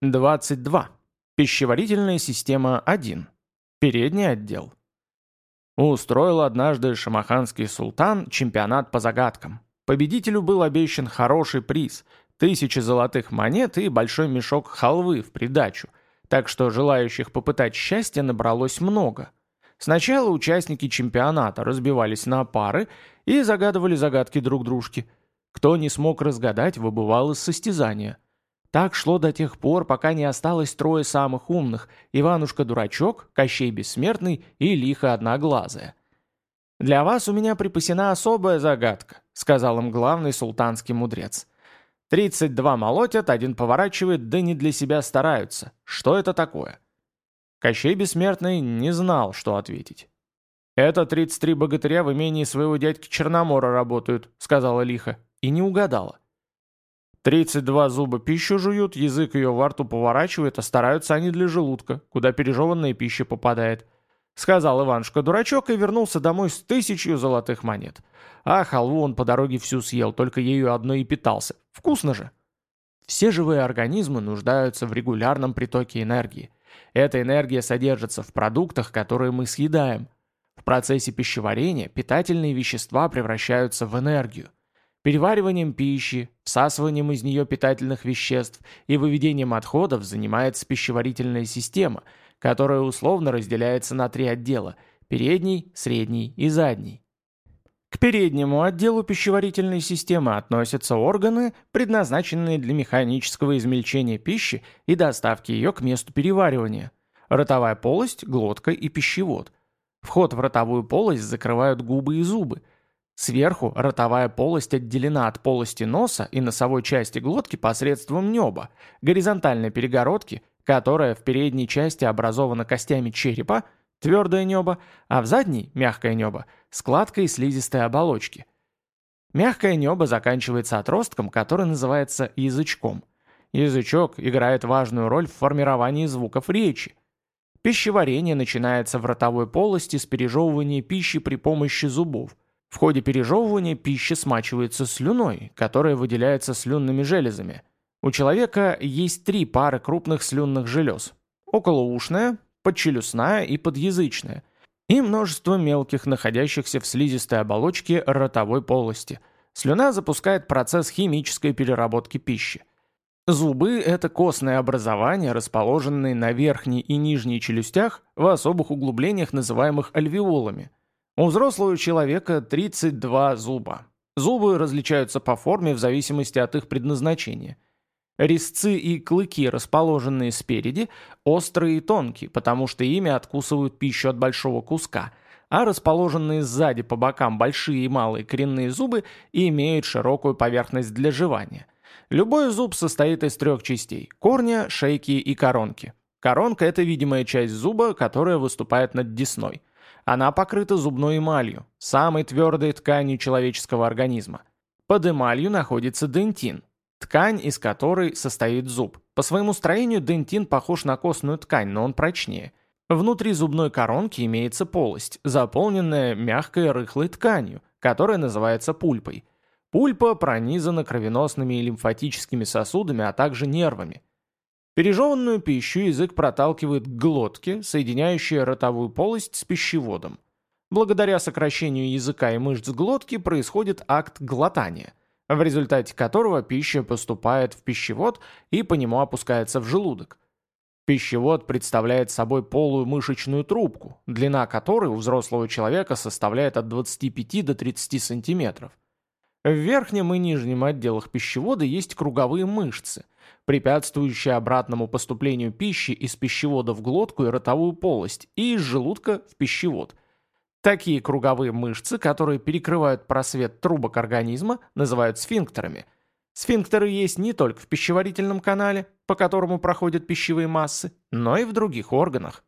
22. Пищеварительная система 1. Передний отдел. Устроил однажды шамаханский султан чемпионат по загадкам. Победителю был обещан хороший приз – тысячи золотых монет и большой мешок халвы в придачу, так что желающих попытать счастье набралось много. Сначала участники чемпионата разбивались на пары и загадывали загадки друг дружке. Кто не смог разгадать, выбывал из состязания – так шло до тех пор, пока не осталось трое самых умных – Иванушка-дурачок, Кощей Бессмертный и Лиха Одноглазая. «Для вас у меня припасена особая загадка», – сказал им главный султанский мудрец. «Тридцать два молотят, один поворачивает, да не для себя стараются. Что это такое?» Кощей Бессмертный не знал, что ответить. «Это тридцать три богатыря в имении своего дядьки Черномора работают», — сказала Лиха, и не угадала. Тридцать два зуба пищу жуют, язык ее во рту поворачивает, а стараются они для желудка, куда пережеванная пища попадает. Сказал Иванушка-дурачок и вернулся домой с тысячью золотых монет. А халву он по дороге всю съел, только ею одной и питался. Вкусно же. Все живые организмы нуждаются в регулярном притоке энергии. Эта энергия содержится в продуктах, которые мы съедаем. В процессе пищеварения питательные вещества превращаются в энергию перевариванием пищи, всасыванием из нее питательных веществ и выведением отходов занимается пищеварительная система, которая условно разделяется на три отдела – передний, средний и задний. К переднему отделу пищеварительной системы относятся органы, предназначенные для механического измельчения пищи и доставки ее к месту переваривания. Ротовая полость, глотка и пищевод. Вход в ротовую полость закрывают губы и зубы – Сверху ротовая полость отделена от полости носа и носовой части глотки посредством неба, горизонтальной перегородки, которая в передней части образована костями черепа, твердое небо, а в задней, мягкое небо, складкой слизистой оболочки. Мягкое небо заканчивается отростком, который называется язычком. Язычок играет важную роль в формировании звуков речи. Пищеварение начинается в ротовой полости с пережевывания пищи при помощи зубов – в ходе пережевывания пища смачивается слюной, которая выделяется слюнными железами. У человека есть три пары крупных слюнных желез. Околоушная, подчелюстная и подъязычная. И множество мелких, находящихся в слизистой оболочке ротовой полости. Слюна запускает процесс химической переработки пищи. Зубы – это костные образования, расположенные на верхней и нижней челюстях в особых углублениях, называемых альвеолами – у взрослого человека 32 зуба. Зубы различаются по форме в зависимости от их предназначения. Резцы и клыки, расположенные спереди, острые и тонкие, потому что ими откусывают пищу от большого куска, а расположенные сзади по бокам большие и малые коренные зубы имеют широкую поверхность для жевания. Любой зуб состоит из трех частей – корня, шейки и коронки. Коронка – это видимая часть зуба, которая выступает над десной. Она покрыта зубной эмалью, самой твердой тканью человеческого организма. Под эмалью находится дентин, ткань из которой состоит зуб. По своему строению дентин похож на костную ткань, но он прочнее. Внутри зубной коронки имеется полость, заполненная мягкой рыхлой тканью, которая называется пульпой. Пульпа пронизана кровеносными и лимфатическими сосудами, а также нервами. Пережеванную пищу язык проталкивает к глотке, соединяющей ротовую полость с пищеводом. Благодаря сокращению языка и мышц глотки происходит акт глотания, в результате которого пища поступает в пищевод и по нему опускается в желудок. Пищевод представляет собой полую мышечную трубку, длина которой у взрослого человека составляет от 25 до 30 сантиметров. В верхнем и нижнем отделах пищевода есть круговые мышцы – препятствующие обратному поступлению пищи из пищевода в глотку и ротовую полость, и из желудка в пищевод. Такие круговые мышцы, которые перекрывают просвет трубок организма, называют сфинктерами. Сфинктеры есть не только в пищеварительном канале, по которому проходят пищевые массы, но и в других органах.